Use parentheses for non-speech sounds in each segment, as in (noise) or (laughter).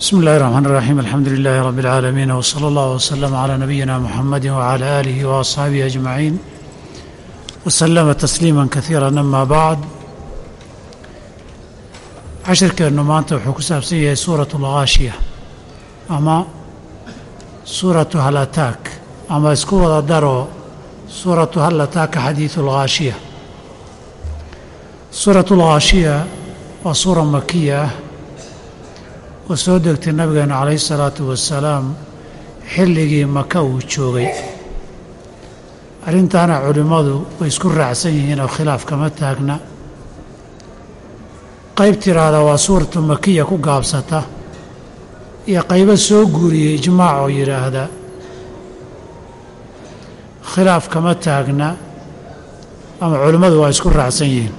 بسم الله الرحمن الرحيم الحمد لله رب العالمين وصلى الله وسلم على نبينا محمد وعلى آله وأصحابه أجمعين وسلم تسليما كثيرا أما بعد cashirkeennu maanta wuxuu ku saabsan yahay suuratu alghaashiya ama suuratu hal ataak ama isku wada daro suuratu hal ataaka xadiidu alghaashiya suuratu alghaashiya waa suura makiya ah oo soo degtay nabigeenu calayhi salaatu wasalaam xilligii maka uu joogay. Arrintaana culimmadu way isku raacsan yihiin oo khilaaf kama taagna. Qayb tiraahda waa suuratu makiya ku gaabsata iyo qaybo soo guuriyey ijmaac oo yidhaahda. Khilaaf kama taagna ama culimmadu waa isku raacsan yihiin.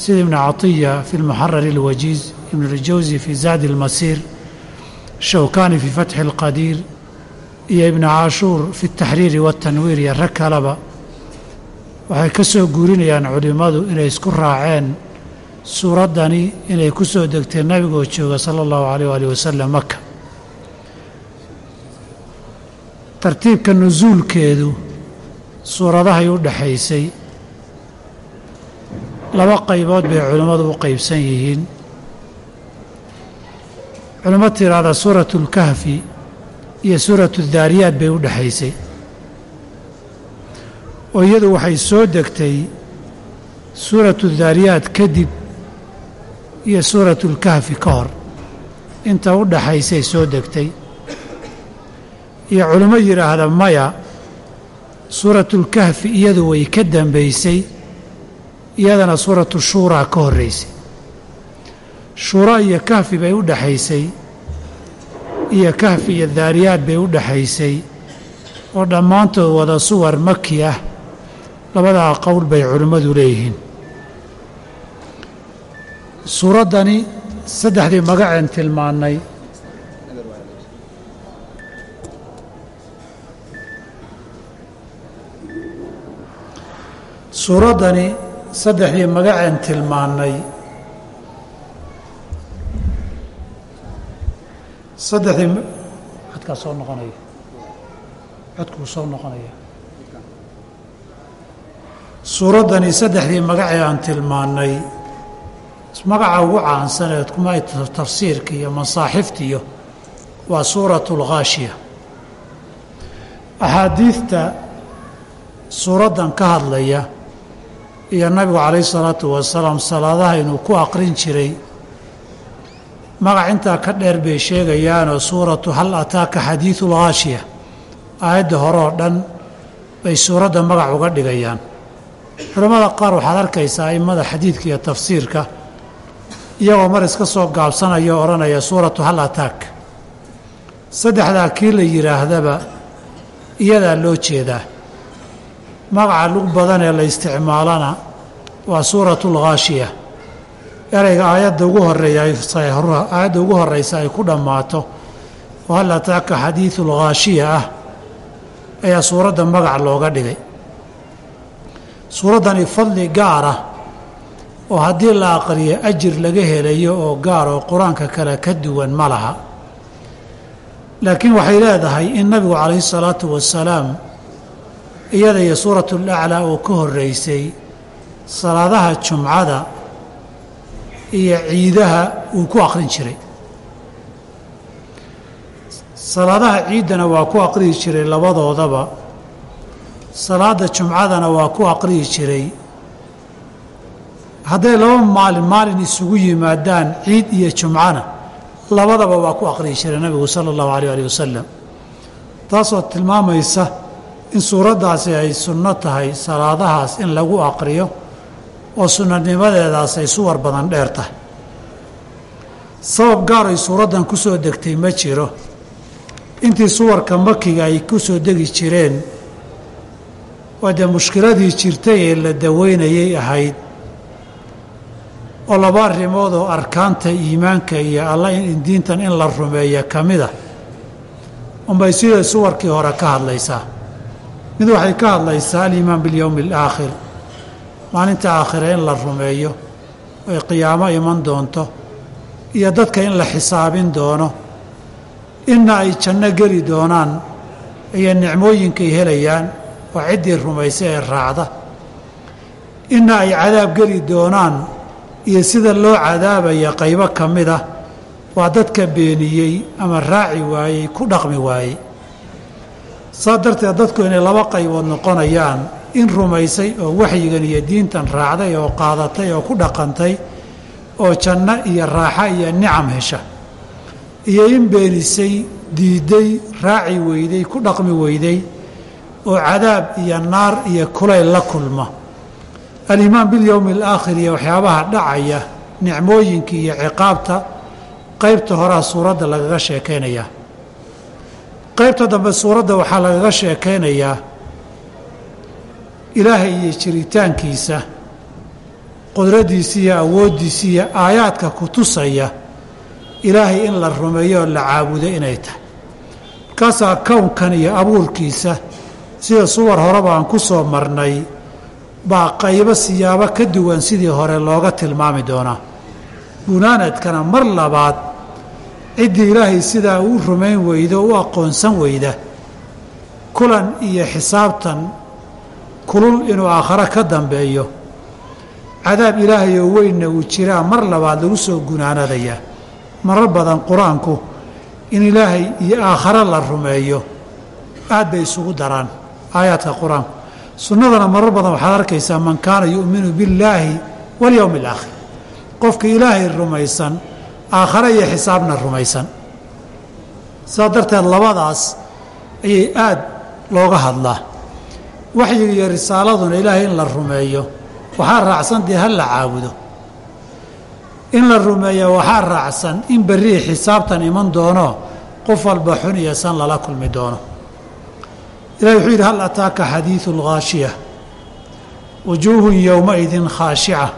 Sida ibnu catiya fi lmuxarari alwajiiz ibnu اljawsi fi zacdi اlmasiir shawkani fi fatxi اlqadiir iyo ibnu caashuur fi اtaxriiri waاtanwiir iyo rag kaleba waxay ka soo guurinayaan culimmadu inay isku raaceen suuraddani inay ku soo degtay nabigoo jooga sala allahu alayh waali wasalam maka tartiibka nusuulkeedu suuradahay u dhexaysay laba qaybood bay culimmadu u qaybsan yihiin culimo tiraahda suuratu اlkahfi iyo suuratu daariyaad bay u dhexaysay oo iyadu waxay soo degtay suuratu daariyaad kadib iyo suuratu اlkahfi ka hor. Inta u dhaxaysay soo degtay. Iyo culimmo yidhaahda maya suuratuulkahfi iyadu way ka dambaysay iyadana suuratu shuuraa ka horraysay shuura iyo kahfi bay u dhexaysay iyo kahfi iyo daariyaad bay u dhexaysay oo dhammaantood wada suwar maki ah labadaa qowl bay culimmadu leeyihiin. Suuraddani saddexdii magaceen tilmaannay. Suuraddani saddexdii magaceen tilmaannay saddexdii codkaa soo noqonaya. Codkuu soo noqonaya. Suuraddani saddexdii magacee aan tilmaannay magaca ugu caansaneed kuma tafsiirka iyo masaaxiftiyo waa suuratu alghaashiya axaadiidta suuraddan ka hadlaya iyo nabigu calayhi salaatu wasalaam salaadaha inuu ku aqrin jiray magac intaa ka dheer bay sheegayaanoo suuratu hal ataaka xadiidu alghaashiya aayadda hore oo dhan bay suuradda magac uga dhigayaan. Culammada qaar waxaad arkaysaa a'immada xadiidka iyo tafsiirka iyagoo mar iska soo gaabsanaya odhanaya suuratu hal ataak. Saddexdaa kii la yidhaahdaba iyadaa loo jeedaa. Magaca lug badan ee la isticmaalana waa suuratu alghaashiya ereyga aayadda ugu horreeya aayadda ugu horraysa ay ku dhammaato oo hal ataaka xadiidu alghaashiya ah ayaa suuradda magac looga dhigay. Suuraddani fadli gaar ah oo haddii la aqriyo ajir laga helayo oo gaar oo qur'aanka kale ka duwan ma laha. Laakiin waxay leedahay in nabigu calayhi salaatu wasalaam iyada iyo suuratu laclaa oo ka horraysay salaadaha jumcada iyo ciidaha uu ku aqrin jiray. Salaadaha ciiddana waa ku aqriyi jiray labadoodaba. Salaadda jumcadana waa ku aqriyi jiray. Hadday laba maalin maalin isugu yimaadaan ciid iyo jumcana labadaba waa ku aqriyi jiray nabigu sala allahu alayh alih wasalam taasoo tilmaamaysa in suuraddaasi ay sunno tahay salaadahaas in lagu aqriyo oo sunnanimadeedaas ay suwar badan dheer tahay. Sabab gaar ay suuraddan ku soo degtay ma jiro. Intii suwarka makiga ay ku soo degi jireen waa dee mushkiladii jirtay ee la daweynayay ahayd. Oo laba arrimood oo arkaanta iimaanka iyo alla diintan in la rumeeya ka mid a unbay sida suwarkii hore ka hadlaysaa. Mid waxay ka hadlaysaa aliimaan bilyowmi alaakhir maalinta aakhire in la rumeeyo oy qiyaamo iman doonto iyo dadka in la xisaabin doono inna ay janno geli doonaan iyo nicmooyinkay helayaan waa ciddii rumaysa ee raacda. Inna ay cadaab geli doonaan iyo sida loo cadaabaya qaybo ka mid ah waa dadka beeniyey ama raaci waayey ku dhaqmi waayey. Saa darteed dadku inay laba qaybood noqonayaan in rumaysay oo waxyigan iyo diintan raacday oo qaadatay oo ku dhaqantay oo janno iyo raaxa iyo nicam hesha. Iyo in beenisay diidday raaci weyday ku dhaqmi weyday oo cadaab iyo naar iyo kulayl la kulma. Alimaan bilyowmi alaakhir iyo waxyaabaha dhacaya nicmooyinkii iyo ciqaabta qaybta horaa suuradda lagaga sheekaynayaa qaybta dambe suuradda waxaa lagaga sheekaynayaa ilaahay iyo jiritaankiisa qudraddiisa iyo awooddiisa iyo aayaadka ku tusaya ilaahay in la rumeeyo oo la caabudo inay tahay. Markaasaa kownkan iyo abuurkiisa sida suwar horeba aan ku soo marnay baa qaybo siyaabo ka duwan sidii hore looga tilmaami doonaa. Bunaanadkana mar labaad ciddii ilaahay sidaa uu rumayn weydo u aqoonsan weyda kulan iyo xisaabtan kulul inuu aakhare ka dambeeyo. Cadaab ilaahay oo weynna uu jiraa mar labaad lagu soo gunaanadayaa marar badan qur'aanku in ilaahay iyo aakhare la rumeeyo aad bay isugu daraan aayaadka qur'aanku sunnadana marar badan waxaad arkaysaa man kaana yu'minu billaahi walyowmi alaakhir qofka ilaahay rumaysan aakhare iyo xisaabna rumaysan. Saa darteed labadaas ayay aad looga hadlaa waxyiga iyo risaaladuna ilaahay in la rumeeyo waxaa raacsan dee ha la caabudo. In la rumeeyo waxaa raacsan in berrii xisaabtan iman doono qof walba xun iyo san lala kulmi doono. Ilahi wuxuu yidhi hal ataaka xadiidu alghaashiya wujuuhun yowmaidin khaashica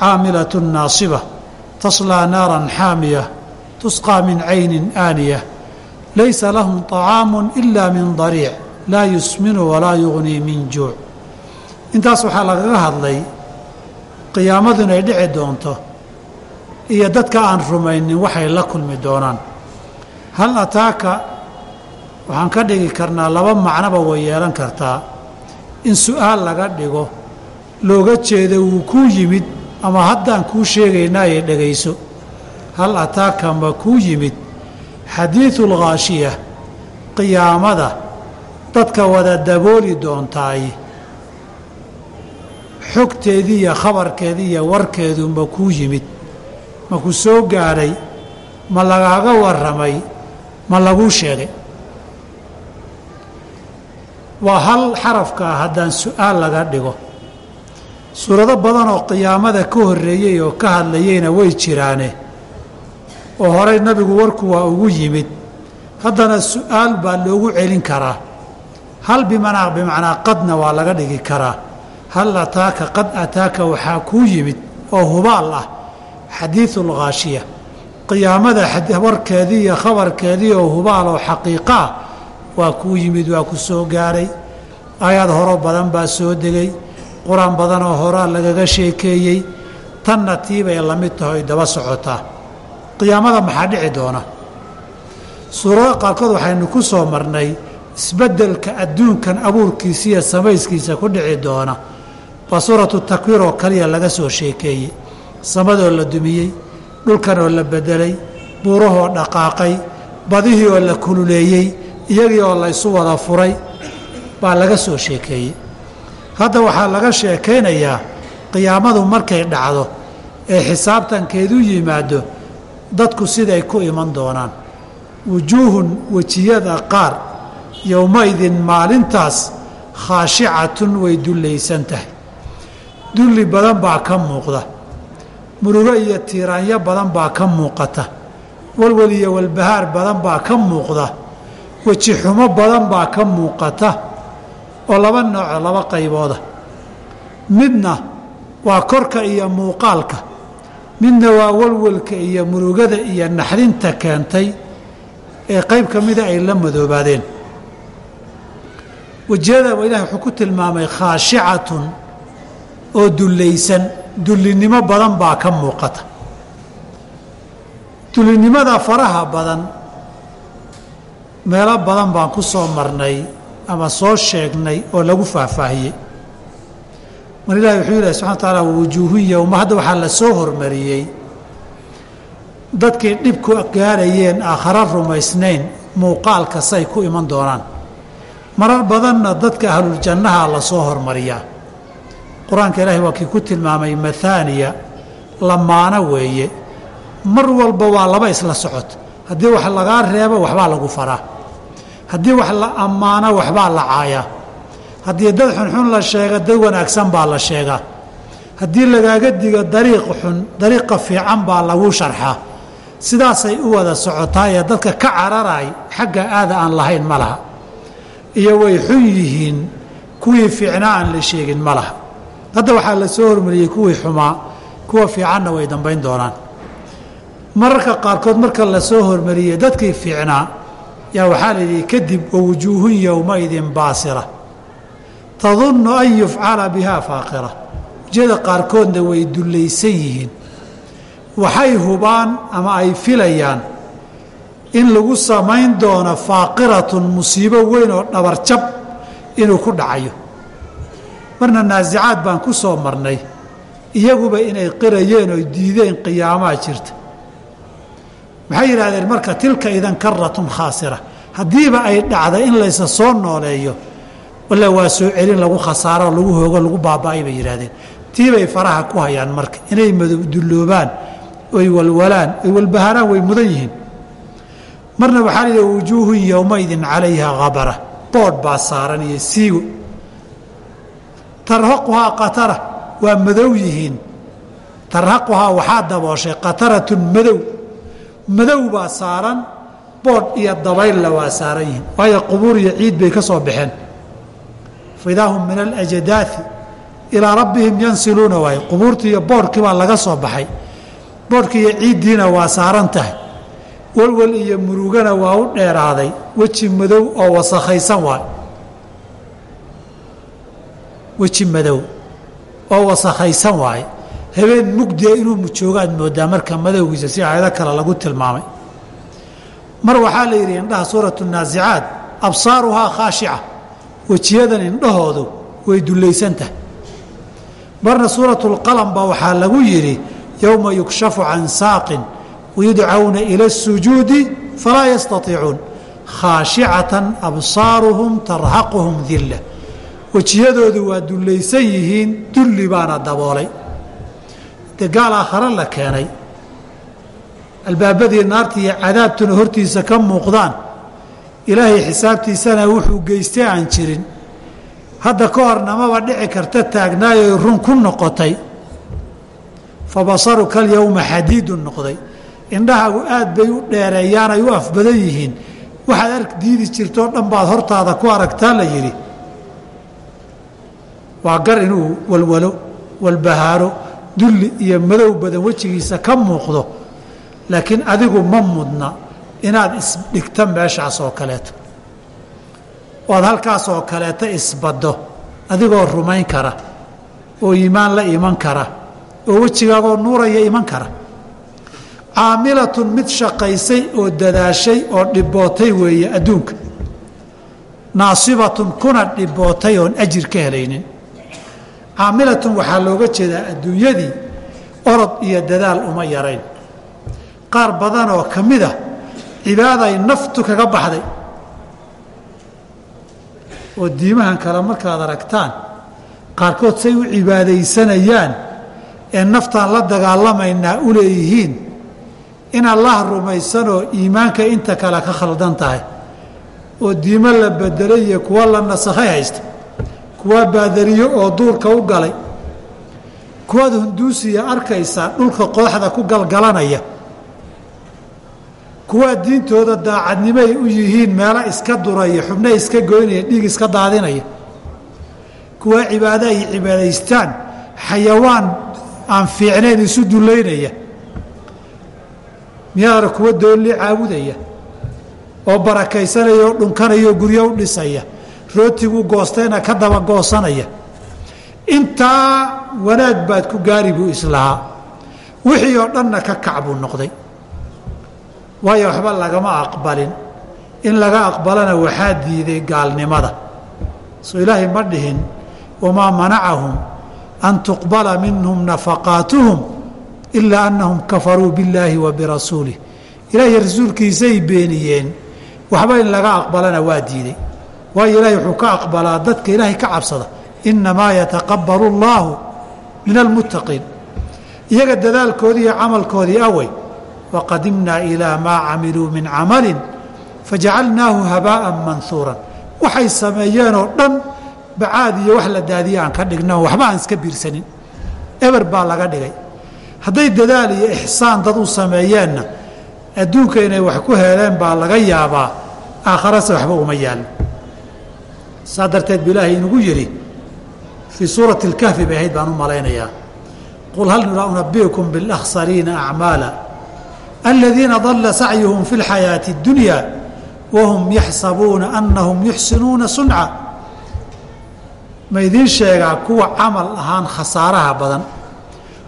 caamilatun naasiba taslaa naaran xaamiya tusqaa min caynin aaniya laysa lahum طacaamu ila min dariic laa yusminu walaa yugnii min juuc. Intaas waxaa lagaga hadlay qiyaamadu inay dhici doonto iyo dadka aan rumaynin waxay la kulmi doonaan. Hal ataaka waxaan ka dhigi karnaa laba macnoba way yeelan kartaa. In su'aal laga dhigo looga jeedo wuu kuu yimid ama haddaan kuu sheegaynaaye dhegayso hal ataaka ma kuu yimid. Xadiidu lghaashiya qiyaamada dadka wada dabooli doontaay xogteedii iyo khabarkeedii iyo warkeedu ma kuu yimid ma ku soo gaadhay ma lagaaga warramay ma laguu sheegay. Waa hal xarafkaa haddaan su'aal laga dhigo. Suurado badan oo qiyaamada ka horreeyey oo ka hadlayeyna way jiraane. Oo horey nabigu warku waa ugu yimid. Haddana su'aal baa loogu celin karaa hal bimanaa bimacnaa qadna waa laga dhigi karaa. Hal ataaka qad ataaka waxaa kuu yimid oo hubaal ah xadiidu lghaashiya qiyaamada warkeedii iyo khabarkeedii oo hubaal oo xaqiiqa ah waa kuu yimid waa ku soo gaadhay aayaad horo badan baa soo degay. Qur'aan badan oo horaa lagaga sheekeeyey. Tanna tiibay la mid tahoy daba socotaa qiyaamada maxaa dhici doona? Suurado qaarkood waxaynu ku soo marnay isbeddelka adduunkan abuurkiisa iyo samayskiisa ku dhici doona baa suuratu takwiir oo kaliya laga soo sheekeeyey. Samadoo la dumiyey dhulkan oo la beddelay buurahoo dhaqaaqay badihii oo la kululeeyey iyagii oo la ysu wada furay baa laga soo sheekeeyey. Hadda waxaa laga sheekaynayaa qiyaamadu markay dhacdo ee xisaabtankeedu yimaado dadku siday ku iman doonaan. Wujuuhun wejiyada qaar yowmaidin maalintaas khaashicatun way dullaysan tahay. Dulli badan baa ka muuqda. Murugo iyo tiiraanyo badan baa ka muuqata. Walwal iyo walbahaar badan baa ka muuqda. Weji xumo badan baa ka muuqata oo laba nooco laba qaybooda. Midna waa korka iyo muuqaalka. Midna waa walwalka iyo murugada iyo naxdinta keentay ee qayb ka mida ay la madoobaadeen wejiyada ilahi wuxuu ku tilmaamay khaashicatun oo dullaysan dullinimo badan baa ka muuqata. Dulinimada faraha badan meelo badan baan ku soo marnay ama soo sheegnay oo lagu faahfaahiyey. Mar ilahi wuxuu yihi subxana taala wujuuhun yowma hadda waxaa la soo hormariyey. Dadkii dhibku gaarayeen aakhara rumaysnayn muuqaalka say ku iman doonaan marar badanna dadka ahluljannaha la soo hormariyaa. Qur'aanka ilaahay waa kii ku tilmaamay mathaaniya lamaano weeye. Mar walba waa laba isla socod. Haddii wax lagaa reebo waxbaa lagu faraa. Haddii wax la ammaano waxbaa la caayaa. Haddii dad xunxun la sheega dad wanaagsan baa la sheegaa. Haddii lagaaga digo dariiq xun dariiqa fiican baa lagu sharxaa. Sidaasay u wada socotaa ee dadka ka cararay xagga aada aan lahayn ma laha iyo way xun yihiin kuwii fiicnaa aan la sheegin ma laha. Hadda waxaa la soo hormariyey kuwii xumaa kuwa fiicanna way dambayn doonaan. Mararka qaarkood marka la soo hormariyey dadkii fiicnaa yaa waxaa la yidhi kadib wawujuuhun yowmaidin baasira. Tadunnu an yufcala bihaa faaqira. Wejiyada qaarkoodna way dullaysan yihiin. Waxay hubaan ama ay filayaan in lagu samayn doono faaqiratun musiibo weyn oo dhabarjab inuu ku dhacayo. Marna naasicaad baan ku soo marnay iyaguba inay qirayeen oo diideen qiyaamaa jirta. Maxay yidhaahdeen marka tilka idan karatun khaasira haddiiba ay dhacda in laysa soo nooleeyo walla waa soo celin lagu khasaaro lagu hoogo lagu baaba'ay bay yidhahdeen tiibay faraha ku hayaan marka inay madudulloobaan oy walwalaan oy walbahaaraan way mudan yihiin marna waxaa la yidhaha wujuuhun yowmaidin calayha habara boodh baa saaran iyo siigo tarhaquhaa qatara waa madow yihiin. Tarhaquhaa waxaa dabooshay qataratun madow. Madow baa saaran boodh iyo dabaylla waa saaran yihiin. Waayo qubuur iyo ciid bay ka soo baxeen. Faidaa hum min alajdaai ilaa rabbihim yansiluuna waaye qubuurtii iyo boodhkii baa laga soo baxay. Boodhkii iyo ciiddiina waa saaran tahay walwal iyo murugana waa u dheeraaday. Weji madow oo wasakhaysan waay. Weji madow oo wasakhaysan waaye habeen mugdia inuu joogaad moodaa marka madowgiisa si aayado kale lagu tilmaamay. Mar waxaa la yidhi indhaha suuratu naasicaad absaaruhaa khaashica. Wejiyadan indhahoodu way dullaysan tahay. Marna suuratu lqalam baa waxaa lagu yidhi yowma yukshafu can saaqin wayudcawna ila الsujuudi falaa yastaiicuun khaashicatan absaaruhum tarhaquhum dilla wejiyadoodu waa dullaysan yihiin dulli baana daboolay dee gaal aakhare la keenay albaabadii naarta iyo cadaabtuna hortiisa ka muuqdaan ilaahay xisaabtiisana wuxuu geystay aan jirin hadda ka hor namaba dhici karta taagnaayoy run ku noqotay fa basaruka alyowma xadiidun noqday indhahagu aad bay u dheereeyaan ay u afbadan yihiin. Waxaad ark diidi jirtoo dhan baad hortaada ku aragtaa la yidhi. Waa gar inuu walwalo walbahaaro dulli iyo madow badan wejigiisa ka muuqdo. Laakiin adigu ma mudna inaad isdhigto meeshaas oo kaleeto. Oad halkaas oo kaleeto isbaddo adigoo rumayn kara oo iimaan la iman kara oo wejigaagoo nuuraya iman kara caamilatun mid shaqaysay oo dadaashay oo dhibbootay weeye adduunka. Naasibatun kuna dhibbootay oon ajir ka helaynin. Caamilatun waxaa looga jeedaa adduunyadii orod iyo dadaal uma yarayn. Qaar badan oo ka mid a cibaaday naftu kaga baxday. Oo diimahan kale markaad aragtaan qaarkood say u cibaadaysanayaan ee naftaan la dagaalamaynaa u leeyihiin in allah rumaysanoo iimaanka inta kale ka khaldan tahay oo diimo la bedelay iyo kuwa la nasakhay haysta kuwa baadariyo oo duurka u galay kuwaad hunduusiya arkaysaa dhulka qooxda ku galgalanaya kuwaa diintooda daacadnimoay u yihiin meelo iska duraya xubna iska goynaya dhiig iska daadinaya kuwaa cibaado ay cibaadaystaan xayawaan aan fiicnayn isu dullaynaya miyaadana kuwa doolli caabudaya oo barakaysanaya oo dhunkanaya oo guryo u dhisaya rootiguu goostayna ka daba goosanaya. Intaa wanaag baad ku gaari buu islahaa wixii oo dhanna ka kac buu noqday. Waayo waxba lagama aqbalin. In laga aqbalana waxaa diiday gaalnimada. Soo ilaahay ma dhihin wamaa manacahum an tuqbala minhum nafaqaatuhum ilaa annahum kafaruu billaahi wa birasuulih ilaahay rasuulkiisay beeniyeen waxba in laga aqbalana waa diiday waayo ilaahay wuxuu ka aqbalaa dadka ilaahay ka cabsada innamaa yataqabbalu allaahu min almuttaqiin iyaga dadaalkoodii iyo camalkoodii awey waqadimnaa ilaa maa camiluu min camalin fajacalnaahu habaa'an manhuuran waxay sameeyeenoo dhan bacaad iyo wax la daadiye aan ka dhigno waxba aan iska biirsanin eber baa laga dhigay hadday dadaal iyo ixsaan dad u sameeyeenna adduunka inay wax ku heleen baa laga yaabaa aakharase waxba uma yaallo saa darteed bu ilaahay inugu yidhi fii suurati اlkahfi bay ahayd baan u malaynayaa qul hal unabiukum biاlakhsariina acmaala aladiina dalla sacyuhum fi اlxayaaةi اddunya wahum yaxsabuuna anahum yuxsinuuna sunca ma idiin sheegaa kuwa camal ahaan khasaaraha badan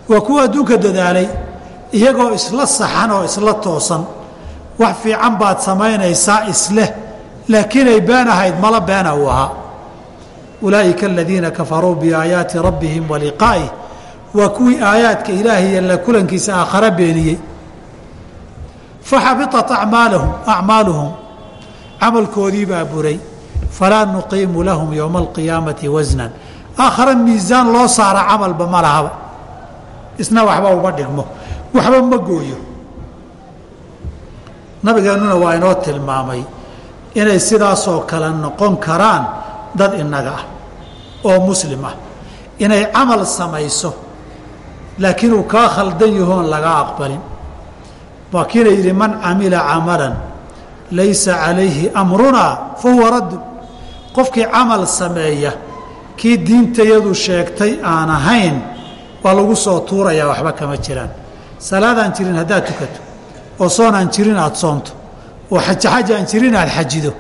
waa kuwa adduunka dadaalay iyagoo isla saxan oo isla toosan wax fiican baad samaynaysaa isleh laakiinay been ahayd mala beena uu ahaa. Ulaa'ika aladiina kafaruu biaayaati rabbihim wa liqaa'ih waa kuwii aayaadka ilaahay iyo la kulankiisa aakhare beeniyey. Faxabiطat amaalahum acmaaluhum camalkoodii baa buray. Falaa nuqiimu lahum yowma alqiyaamati wasnan aakhare miisaan loo saara camalba ma lahaba isna waxba uma dhigmo. Waxba ma gooyo. Nabigeennuna waa inoo tilmaamay inay sidaasoo kale noqon karaan dad innaga ah oo muslim ah. Inay camal samayso laakiin uu kaa khaldan yahoon laga aqbalin. Waa kiina yidhi man camila camalan laysa calayhi amrunaa fa huwa raddu qofkii camal sameeya kii diintayadu sheegtay aan ahayn waa lagu soo tuurayaa waxba kama jiraan. Salaadaan jirin haddaad tukato oo soon aan jirin aad soonto oo xajaxaj aan jirin aad xajido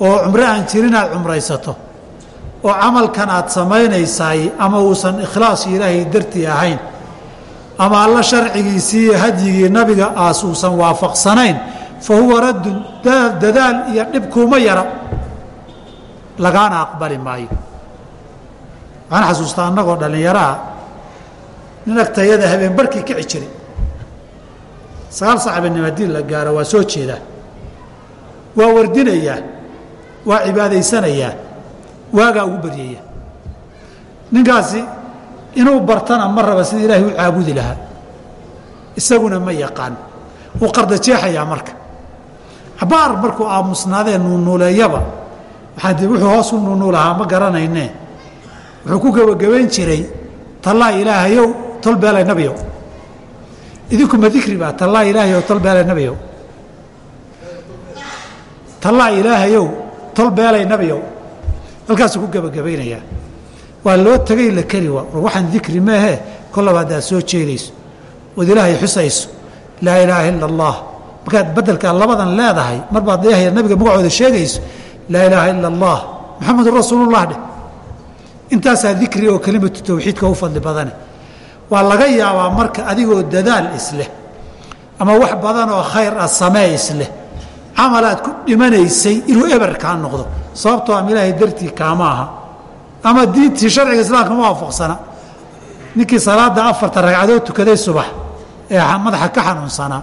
oo cumre aan jirin aad cumraysato oo camalkan aad samaynaysaay ama uusan ikhlaas ilaahay dartii ahayn ama alla sharcigiisii hadyigii nabiga aas uusan waafaqsanayn fa huwa raddun dadaal iyo dhibkuuma yara. Lagaana aqbali maayo. Waxaan xasuustaa annagoo dhallinyaraha nin agtayada habeen barkii kici jiray. Sagaal sac habeenimo haddii la gaaro waa soo jeedaa. Waa wardinayaa waa cibaadaysanayaa waagaa ugu baryaya. Ninkaasi inuu bartana ma raba sida ilaahay u caabudi lahaa. Isaguna ma yaqaan. Wuu qardajeexayaa marka. Cabaar markuu aamusnaadee nuunuuleeyaba waxaa dib wuxuu hoos u nuunuulahaa ma garanayne wuxuu ku gebagabayn jiray tallaa ilaahayow tolbeelay nabiyow idinkuma dikri baa tallaa ilaahayow tolbeelay nabiyow tallaa ilaahayow tolbeelay nabiyow halkaasuu ku gebagabaynayaa waa loo tegay la keli wa war waxaan dikri meehe kollaba soo jeedayso. Ood ilaahay xusayso. Laa ilaaha ila allah markaad beddelkaa labadan leedahay mar baad ilaahay nabiga magacooda sheegayso laa ilaaha ila allah maxamedun rasuulullah dheh intaasaa dikri oo kelimatu tawxiidka u fadli badane waa laga yaabaa marka adigoo dadaal isleh ama wax badan oo khayr ah samee isleh. Camalaad ku dhimanaysay inuu eber kaa noqdo. Sababtoo am ilaahay dartii kaama aha. Ama diintii sharciga islaamka ma waafaqsana. Ninkii salaada afarta ragcadood tukaday subax ee madaxa ka xanuunsanaa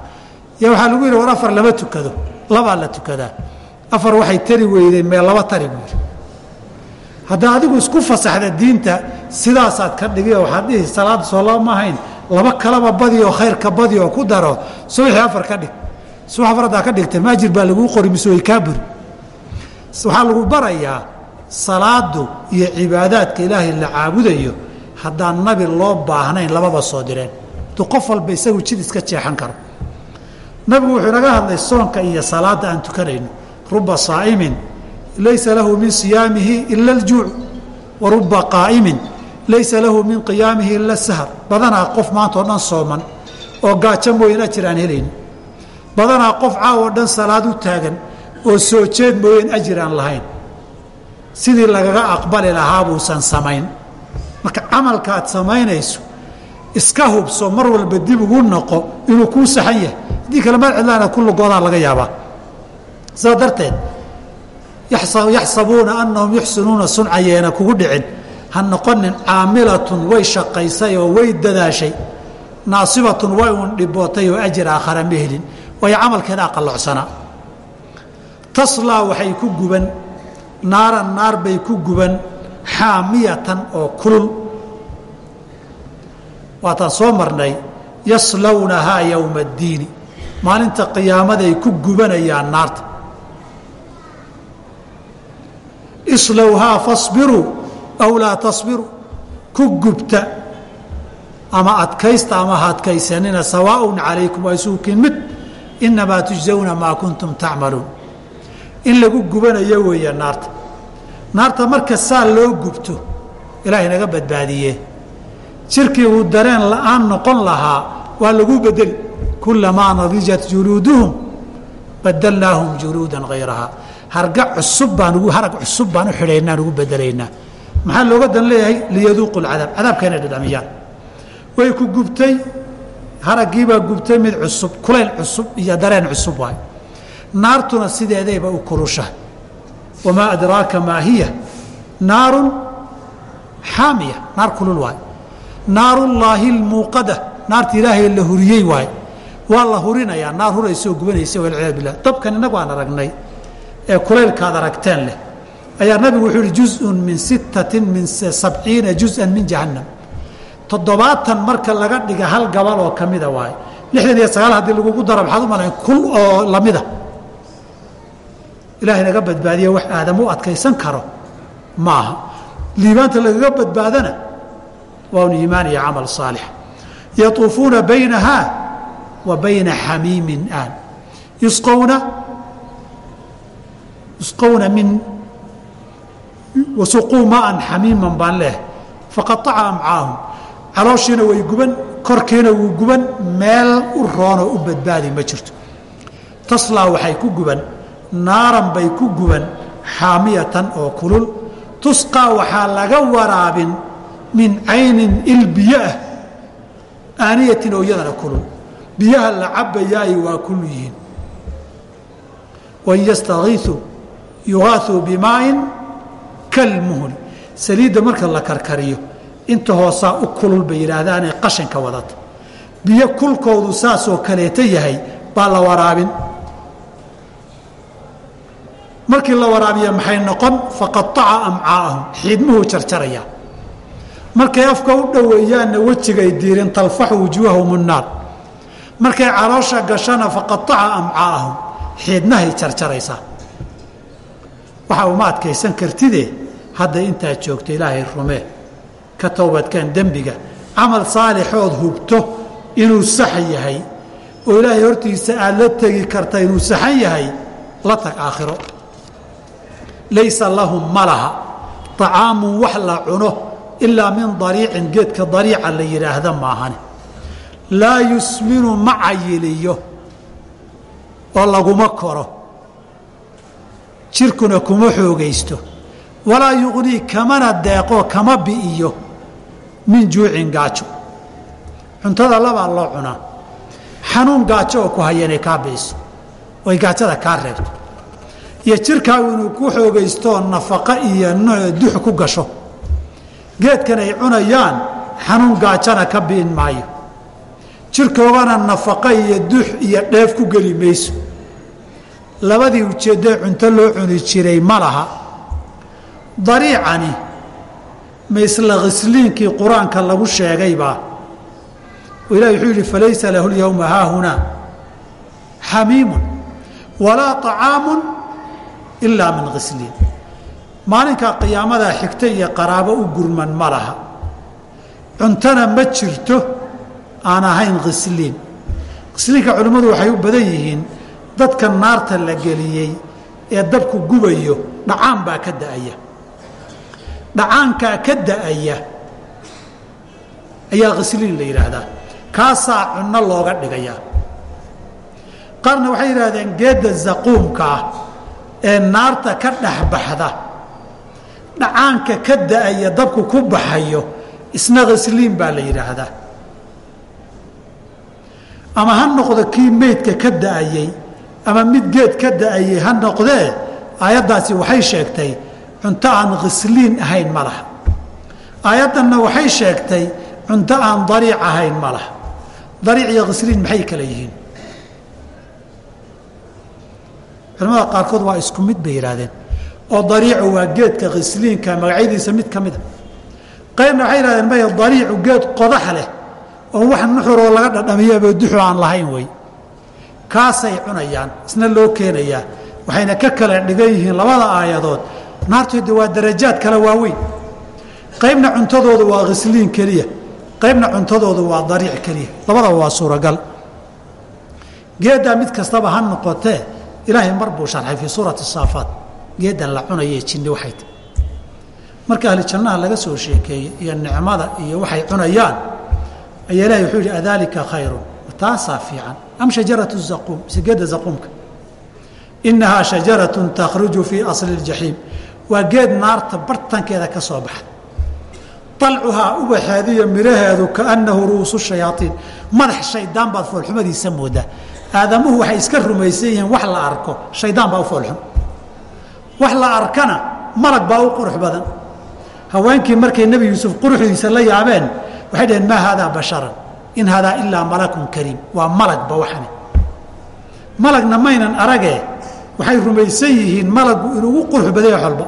ya waxaa lagu yidhi war afar lama tukado. Labaa la tukadaa. Afar waxay tari weydeen mee laba tari buu yidhi haddaa adigu isku fasaxda diinta sidaasaad ka dhigi oo waxaad dhihi salaada soo lama ahayn laba kalaba badi oo khayrka badi oo ku daro subaxii afar ka dhig. Subax afar haddaa ka dhigta maajir baa laguu qori mise way kaa buri. Waxaa lagu barayaa salaadu iyo cibaadaadka ilaahay la caabudayo haddaan nabi loo baahnayn lababa soo direen. Du qof walba isagu jid iska jeexan karo. Nabigu wuxuu inaga hadlay soonka iyo salaadda aan tukanayno. Ruba saa'imin laysa lahu min siyaamihi ila aljuuc wa ruba qaa'imin laysa lahu min qiyaamihi ila sahar badanaa qof maanta oo dhan sooman oo gaajo mooyeen ajir aan helayni badanaa qof caawo dhan salaad u taagan oo soo jeed mooyeen ajir aan lahayn. Sidii lagaga aqbali lahaa buusan samayn. Marka camalka aad samaynayso iska hubso mar walba dib ugu noqo inuu kuu saxan yahay. Haddii kale meel cidlaan inaad ku lugoodaa laga yaabaa. Sidaa darteed yaxsabuuna anahum yuxsinuuna suncayeena kugu dhicin. Ha noqonin caamilatun way shaqaysay oo way dadaashay. Naasibatun way uun dhibootay oo ajir aakhara ma helin. Waayo camalkeeda aqalocsanaa taslaa waxay ku guban. Naaran naar bay ku guban. Xaamiyatan oo kulul. Waataan soo marnay. Yaslawnahaa yowma addiini maalinta qiyaamaday ku gubanayaan naarta islowhaa fasbiruu aw laa tasbiruu ku gubta ama adkaysta ama ha adkaysanina sawaaءun calaykum waa isuukiin mid. Inamaa tujزawna maa kuntum tacmaluun. In lagu gubanayo weeye naarta. Naarta marka saa loo gubto ilaahay naga badbaadiye jirkii uu dareen la'aan noqon lahaa waa lagu bedeli. Kulamaa nadijat juluuduhum badalnaahum juluudan hayrahaa harga cusub baan harag cusub baan u xidhaynaan ugu bedelaynaa. Maxaa looga dan leeyahay? Liyaduuqu lcadaab cadaabka inay dhadhamiyaan way ku gubtay haraggiibaa gubtay mid cusub kulayl cusub iyo dareen cusub waay. Naartuna sideedayba u kulushahay wamaa adraaka maa hiya? Naarun xaamiya. Naar kulul waay. Naarullaahi lmuuqada naarta ilaahay la huriyey waay. Waa la hurinayaa. Naar huraysoo gubanaysa walciyaadu billah. Dabkan innagu aan aragnay ee kulaylkaad aragteen leh. Ayaa nabigu wuxuu yihi juzun min sittatin min sabciina juzan min jahannam. Toddobaatan marka laga dhiga hal gabal oo kamida waay. Lixdan iyo sagaal haddii lagugu daro maxaad u malayn kul oo lamida ilaahay naga badbaadiye wax aadam u adkaysan karo maaha. Liibaanta lagaga badbaadana waa un iimaan iyo camal saalix. Yatuufuuna baynahaa wa bayna xamiimin aan. Yusqowna yusqowna min wasuquu maan xamiiman baan leh faqaaca amcaahum calooshiina way guban korkiina wuu guban meel u roonoo u badbaadi ma jirto. Taslaa waxay ku guban naaran bay ku guban xaamiyatan oo kulul. Tusqaa waxaa laga waraabin min caynin il ah aaniyatin oo iyadana kulul. Biyaha la cabayaay waa kulu yihiin. Wain yastakiiuu yugaasuu bimaain kalmuhli saliidda marka la karkariyo inta hoosaa u kulul bay yidhaahdaanay qashanka wadata. Biyo kulkoodu saasoo kaleeta yahay baa la waraabin. Markii la waraabiya maxay noqon? Faqaaca amcaa'ahum xiidmuhuu jarjaraya markay afka u dhoweeyaanna wejigay diirin talfaxu wujuuhahum unnaar markay caloosha gashana faqaaca amcaa'ahum xiidnahay jarjaraysaa waxa uma adkaysan kartide hadda intaad joogto ilaahay rumee ka towbadkeen dembiga. Camal saalixood hubto inuu sax yahay. Oo ilaahay hortiisa aad la tegi karta inuu saxan yahay la tag aakhiro. Laysa lahum ma laha. Wax la cuno ilaa min dariicin geedka dariica la yidhaahda maahane. Laa yusminu ma cayiliyo oo laguma koro jirkuna kuma xoogaysto. Walaa yuqnii kamana deeqoo kama bi'iyo min juucin gaajo. Cuntada labaa loo cunaa xanuun gaajo oo ku haya inay kaa bi'iso. Oy gaajada kaa reebto. Iyo jirkaagu inuu ku xoogaystoo nafaqo iyo dux ku gasho. Geedkan ay cunayaan xanuun gaajana ka bi'in maayo. Jirkoogana nafaqo iyo dux iyo dheef ku geli mayso labadii ujeeddee cunto loo cuni jiray ma laha. Dariicani ma isla khisliinkii qur'aanka lagu sheegaybaa oo ilahi wuxuu yidhi falaysa lahu lyowma haahunaa xamiimun walaa طacaamun ilaa min khisliin maalinkaa qiyaamadaa xigta iyo qaraabo u gurman ma laha. Cuntona ma jirto aan ahayn khisliin khisliinka culimmadu waxay u badan yihiin dadka naarta la geliyey ee dabku gubayo dhacaan baa ka da'aya. Dhacaankaa ka da'aya ayaa khisliin la yidhaahdaa. Kaasaa cunno looga dhigayaa qaarna waxay yidhaahdeen geedda zaquumka ah ee naarta ka dhex baxda dhacaanka ka da'aya dabku ku baxayo isna khisliin baa la yidhaahdaa. Ama ha noqdo kii meydka ka da'ayey ama mid geed ka da'ayey ha noqdee aayaddaasi waxay sheegtay cunto aan khisliin ahayn ma laha. Aayaddanna waxay sheegtay cunto aan dariic ahayn ma laha. Dariic iyo khisliin maxay kala yihiin? Culamada qaarkood waa isku mid bay yidhaahdeen oo dariicu waa geedka khisliinka magacyadiisa mid ka mida qaybna waxay yidhahdeen maya dariicu geed qodax leh oo wax nuxuroo laga dhadhamiyaba duxu aan lahayn wey kaasay cunayaan isna loo keenayaa waxayna ka kala dhigan yihiin labada aayadood. Naartooda waa darajaad kale waaweyn. Qaybna cuntadooda waa khisliin keliya. Qaybna cuntadooda waa dariic keliya. Labadaba waa suuragal. Geeddaa mid kastaba ha noqotee ilaahay mar buu sharxay fii suurati saafaat. Geeddan la cunayee jinni waxay tahy marka ahli jannaha laga soo sheekeeyey iyo nicmada iyo waxay cunayaan ayaa ilahay wuxuu yidhi adaalika khayrun taasaa fiican am shajaratu zaquum mise geedda zaquumka innahaa shajaratun takhruju fii asli اljaxiim waa geed naarta bartankeeda ka soo baxa alcuhaa ubaxeediyo midhaheedu kaannahu ru'uusu shayaaiin madax shaydaan baad foolxumadiisa moodaa aadamuhu waxay iska rumaysan yihiin wax la arko shaydaan baa u foolxun wax la arkana malag baa u qurux badan haweenkii markay nebi yuusuf quruxdiisa la yaabeen waxay dhaheen maa haadaa basharan in haadaa ilaa malakun kariim. Waa malagba waxani. Malagna maynan aragee waxay rumaysan yihiin malagu inuu ugu qurux badaya xolba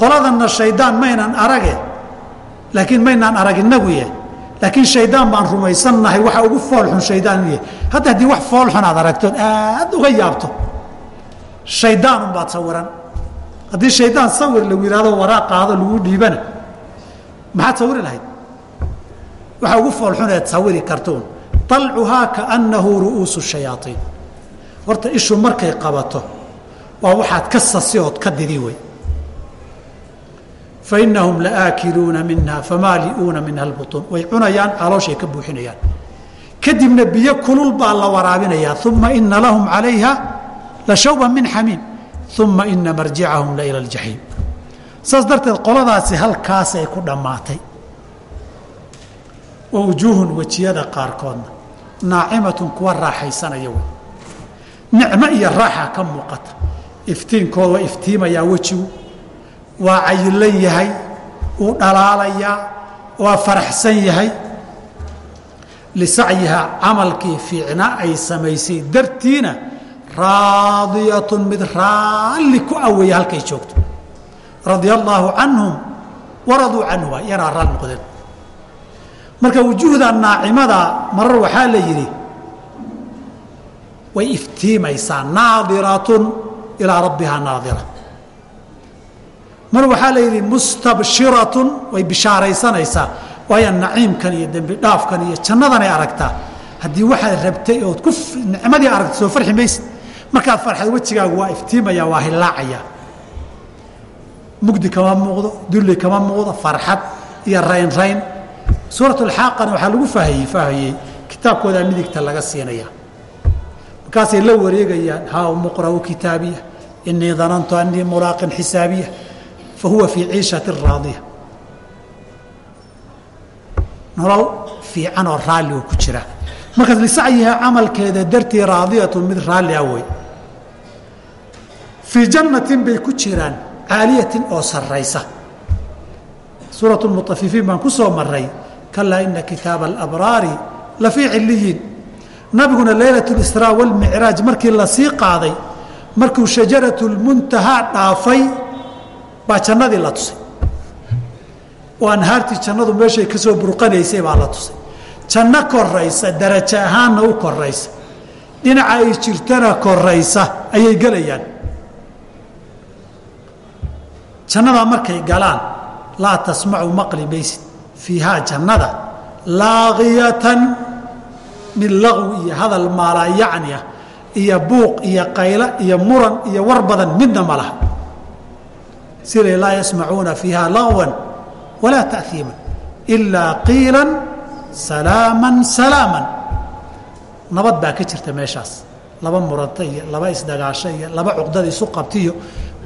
qoladanna shaydaan maynan arage laakiin maynaan arag inaguye laakiin shaydaan baan rumaysannahay waxa ugu foolxun shaydaan inuu yahay. Hadda haddii wax foolxun aad aragtood aad uga yaabto. Shaydaanunbaad sawiran. Haddii shaydaan sawir lagu yidhahdo waraaq qaado lagu dhiibana. Maxaad sawiri lahayd waxa ugu foolxuneed sawiri kartuun alcuhaa kaannahu ru'uusu shayaaiin horta ishu markay qabato waa waxaad ka sasi ood ka didi wey. Fainahum laaakiluuna minha famaali'uuna minha albutuun. Way cunayaan calooshay ka buuxinayaan. Kadibna biyo kulul baa la waraabinayaa. Uma ina lahum calayha la shawban min xamiim. Uma ina marjicahum la ila aljaxiim saas darteed qoladaasi halkaasay ku dhammaatay wa wujuuhun wejiyada qaarkoodna naacimatun kuwa raaxaysanaya wey. Nicmo iyo raaxa ka muuqata. Iftiinkooda iftiimayaa wejigu waa cayilan yahay uu dhalaalayaa waa faraxsan yahay. Lisacyihaa camalkii fiicna ay samaysay dartiina raadiyatun mid raalli ku aweeya halkay joogto. Radia allaahu canhum waraduu canhu waa iyanaa raal noqdeen marka wujuuhda naacimada marar waxaa la yidhi way iftiimaysaa naadiratun ilaa rabbihaa naadira. Mar waxaa la yidhi mustabshiratun way bishaaraysanaysaa waayo naciimkan iyo dembi dhaafkan iyo jannadanay aragtaa. Haddii waxaad rabtay ood ku nicmadii aragta soo farxi maysid. Markaad farxad wejigaagu waa iftiimaya waa hilaacaya. Mugdi kama muuqdo dulli kama muuqdo farxad iyo raynrayn suuratulxaaqana waxaa lagu fahayey fahayey kitaabkoodaa midigta laga siinaya markaasay la wareegayaan haa muqra'u kitaabiya. Inii danantu anii mulaaqin xisaabiya. Fahuwa fii ciishati raadiya. Nolol fiican oo raalli oo ku jira. Markaas lisacyihaa camalkeeda dartii raadiyatun mid raalli ah wey fii jannatin bay ku jiraan caaliyatin oo sarraysa suurat lmutafifiin baan ku soo maray kalaa ina kitaaba alabraari la ciliyiin nabiguna leylat lisraa walmicraaj markii la sii qaaday markuu shajaratu lmuntahaa dhaafay baa jannadii la tusay. Oo anhaartii jannadu meeshay ka burqanaysay baa la tusay. Janno koraysa darajo ahaanna u koraysa dhinaca ay jirtana koraysa ayay gelayaan. Jannadaa markay galaan laa tasmacu maqli maysid fiihaa jannada laaqiyatan mid laqwi iyo hadal maalaa yacni ah iyo buuq iyo qaylo iyo muran iyo war badan midna ma laha. Siday laa yasmacuuna fiiha lagwan walaa ta'iiman ilaa qiila salaaman salaaman. Nabad baa ka jirta meeshaas. Laba muranta iyo laba isdagaasho iyo laba cuqdada isu qabtiyo.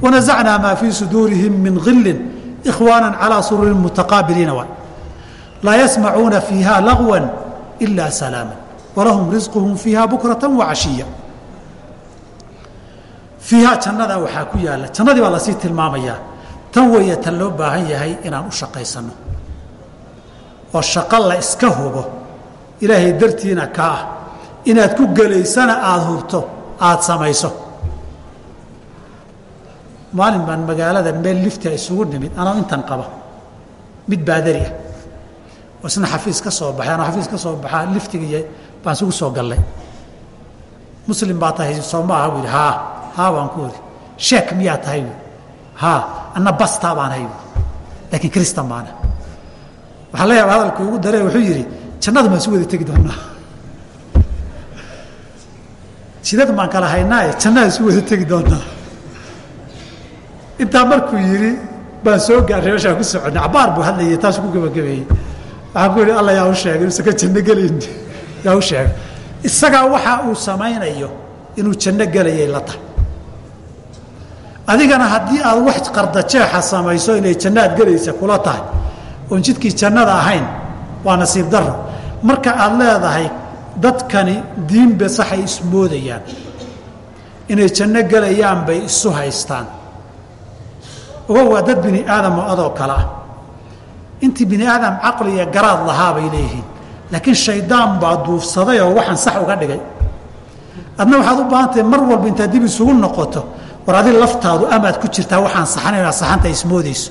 Wanasacnaa maa fii suduurihim min hilin ikhwaana calaa sururin mutaqaabiliina waay laa yasmacuuna fiiha lagwan ilaa salaaman walahum risquhum fiiha bukratan wacashiya fiihaa jannadaa waxaa ku yaalla jannadii baa la sii tilmaamayaa tan weeye tan loo baahan yahay inaan u shaqaysanno oo shaqo la iska hubo ilaahay dartiina ka ah inaad ku gelaysana aada hubto aada samayso maalin baan magaalada meel lifta isugu nimid anoo intan qaba. Mid baadari ah. Oo isna xafiis ka soo baxay anoo xafiis ka soo baxaa liftigiiy baan isugu soo gallay. Muslim baa tahay soo ma aha buu yidhi haa haa baan ku iri sheek miyaa tahay bu haa anna bastaa baan hay bu laakiin kristan baana waxaa la yaaba hadalku ugu daree wuxuu yidhi jannada baan isu wada tegi doonaa. (laughs) Jidad baan kala haynaaye jannada isu wada tegi doonaa intaa markuu yidhi baan soo gaarray meeshaan ku soconnay. Cabaar buu hadlayay taasu ku gebagabeeyey waxaan ku yidhi alla yaa u sheegay inuusan ka janno gelayn (laughs) yaa u sheegay. Isagaa waxa uu samaynayo inuu janno gelayay la tahay. Adigana haddii aad wax qardajeexa samayso inay jannaad gelaysa kula tahay oon jidkii jannada ahayn waa nasiib darro. Marka aad leedahay dadkani diinba saxay ismoodayaan inay janno gelayaan bay isu haystaan ogo waa dad bini aadamo adoo kale ah. Intii bini aadam caqli iyo garaad lahaa bay leeyihiin. Laakiin shaydaan baa duufsaday oo waxaan sax uga dhigay. Adna waxaad u baahan tahay mar walba intaad dib isugu noqoto war adi laftaadu amaad ku jirtaa waxaan saxnayn inaad saxanta ismoodayso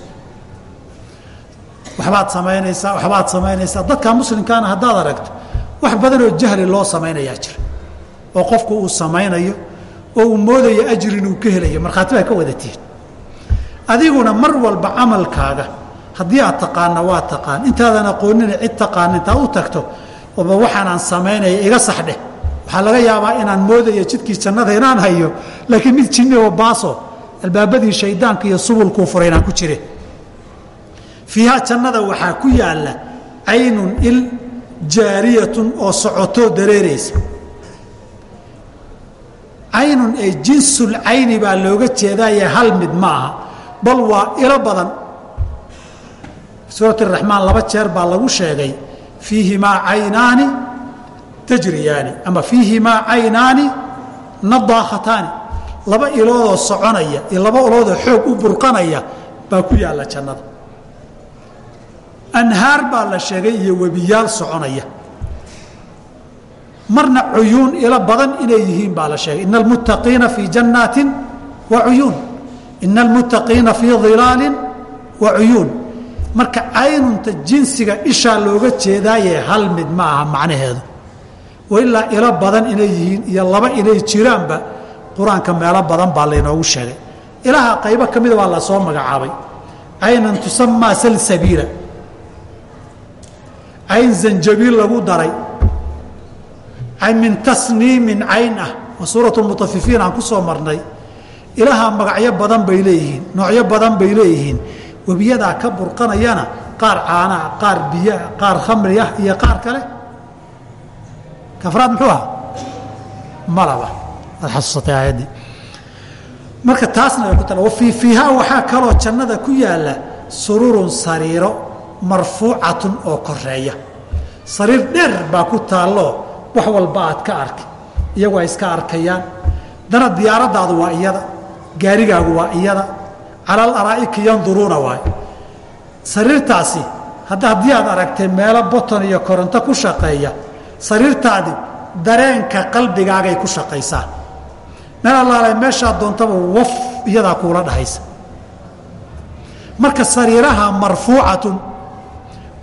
waxbaad samaynaysaa waxbaad samaynaysaa. Dadka muslimkaana haddaad aragto wax badan oo jahli loo samaynayaa jira oo qofku uu samaynayo oo uu moodayo ajri inuu ka helayo. Markhaati baa ka wada tihin adiguna mar walba camalkaaga haddii aad taqaana waa taqaan intaadan aqoonina cid taqaana intaad u tagto oba waxaanaan samaynaya iga saxdheh waxaa laga yaabaa inaan moodaya jidkii jannada inaan hayo laakiin mid jinni oo baaso albaabadii shaydaanka iyo subulkuu furay inaan ku jire. Fiihaa jannada waxaa ku yaalla caynun il jaariyatun oo socotoo dareeraysa. Caynun ee jinsul cayni baa looga jeedaaye hal mid ma aha bal waa ilo badan. Suurat raxmaan laba jeer baa lagu sheegay fiihimaa caynaani tajriyaani ama fiihimaa caynaani nadaakhataani. Laba iloodoo soconaya iyo laba iloodoo xoog u burqanaya baa ku yaalla jannada. Anhaar baa la sheegay iyo webiyaal soconaya. Marna cuyuun ilo badan inay yihiin baa la sheegay. Ina almuttaqiina fii jannaatin wa cuyuun ina almuttaqiina fii dilaalin wa cuyuun marka caynunta jinsiga ishaa looga jeedaaye hal mid ma aha macnaheedu wailaa ilo badan inay yihiin iyo laba inay jiraanba qur'aanka meelo badan baa laynoogu sheegay ilaha qaybo ka mida waa la magacaabay caynan tusamaa salsabiila cayn zanjabiil lagu daray min tasniimin cayn ah oo suurat mutafifiin aan ku soo marnay ilaha magacyo badan bay leeyihiin noocyo badan bay leeyihiin. Webiyadaa ka burqanayana qaar caanaa qaar biyaa qaar khamri ah iyo qaar kale. Kafraad muxuu ahaa? Malaba. Waad xasuusatay aayaddii. Marka taasna ku tala wafii fiihaa waxaa kaloo jannada ku yaalla sururun sariiro marfuucatun oo koreeya sariir dheer baa ku taalloo wax walba aad ka arki iyagu ay iska arkayaan. Dana diyaaraddaadu waa iyada gaarigaagu waa iyada. Cala alaraa'iki yanduruuna waay. Sariirtaasi hadda haddii aad aragtay meelo boton iyo koronto ku shaqeeya sariirtaadi dareenka qalbigaagay ku shaqaysaa. Meel allaale meeshaa doontaba waf iyadaa kuula dhahaysa. Marka sariiraha marfuucatun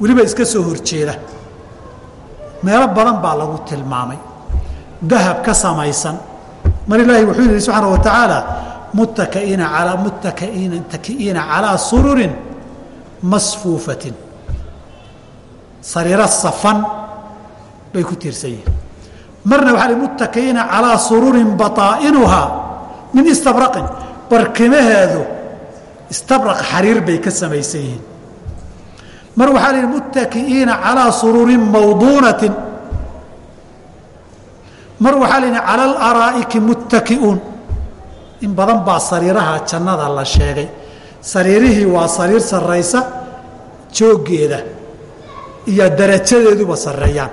weliba iska soo horjeeda. Meelo badan baa lagu tilmaamay. Dahab ka samaysan. Mar ilaahi wuxuu yihi subxaana wa tacaala muttakiina alaa muttakiina taki'iina calaa sururin masfuufatin. Sariiro safan bay ku tiirsan yihiin marna waxaa muttaki'iina calaa sururin bataa'inuhaa min istabraqin. Barkimaheedu istabraq xariir bay ka samaysan yihiin mar waxaa la yidhi muttaki'iina sururin mawduunatin. Mar waxaa la yidhi alaraa'iki muttaki'uun in badan baa sariiraha jannada la sheegay. Sariirihii waa sariir sarraysa jooggeeda iyo darajadeeduba sarreeyaan.